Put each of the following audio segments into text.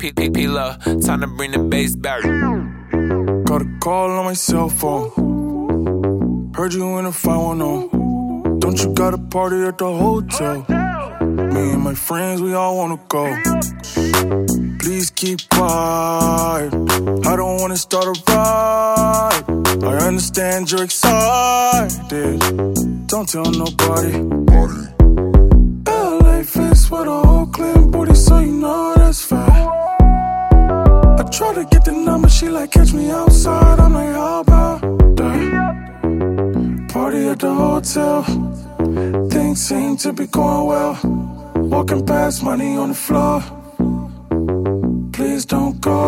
P P P love, time to bring the bass back. Got a call on my cell phone. Heard you in a 510. Don't you got a party at the hotel? Me and my friends, we all wanna go. Please keep quiet. I don't wanna start a riot. I understand you're excited. Don't tell nobody. LA face with a Oakland booty, so you like catch me outside. I'm like, how about that? Party at the hotel, things seem to be going well. Walking past, money on the floor. Please don't go.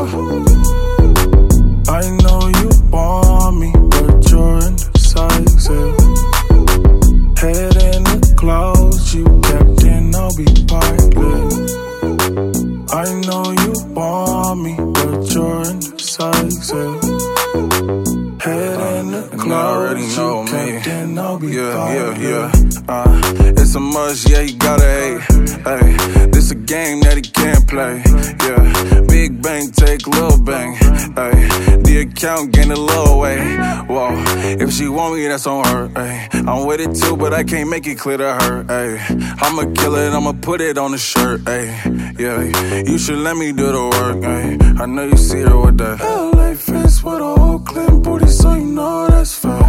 I know you want me, but you're indecisive. Head in the clouds, you captain, I'll be pilot. I know you Head in the And I clouds, already know me. captain, I'll be Yeah, pilot. yeah, yeah. Uh, it's a must, yeah, you gotta hate. Hey, this a game that he can't play. Yeah, big bang, take little bang. Account getting a little way. Whoa, if she want me, that's on her. Hey, I'm with it too, but I can't make it clear to her. Hey, I'ma kill it, I'ma put it on the shirt. Hey, yeah, you should let me do the work. Hey, I know you see her with that. LA face with a Oakland booty, so you know that's fine.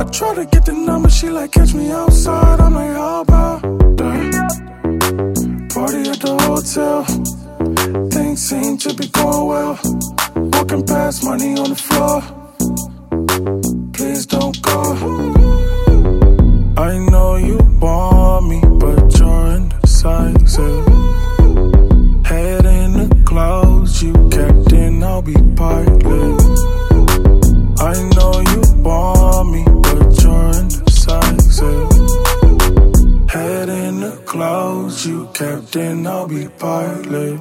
I try to get the number, she like catch me outside. I'm like, how about that? Party at the hotel, things seem to be going well. Walking past, money on the floor. Please don't go. I know you want me, but you're indecisive. Head in the clouds, you captain, I'll be pilot. I know you want me, but you're indecisive. Head in the clouds, you captain, I'll be pilot.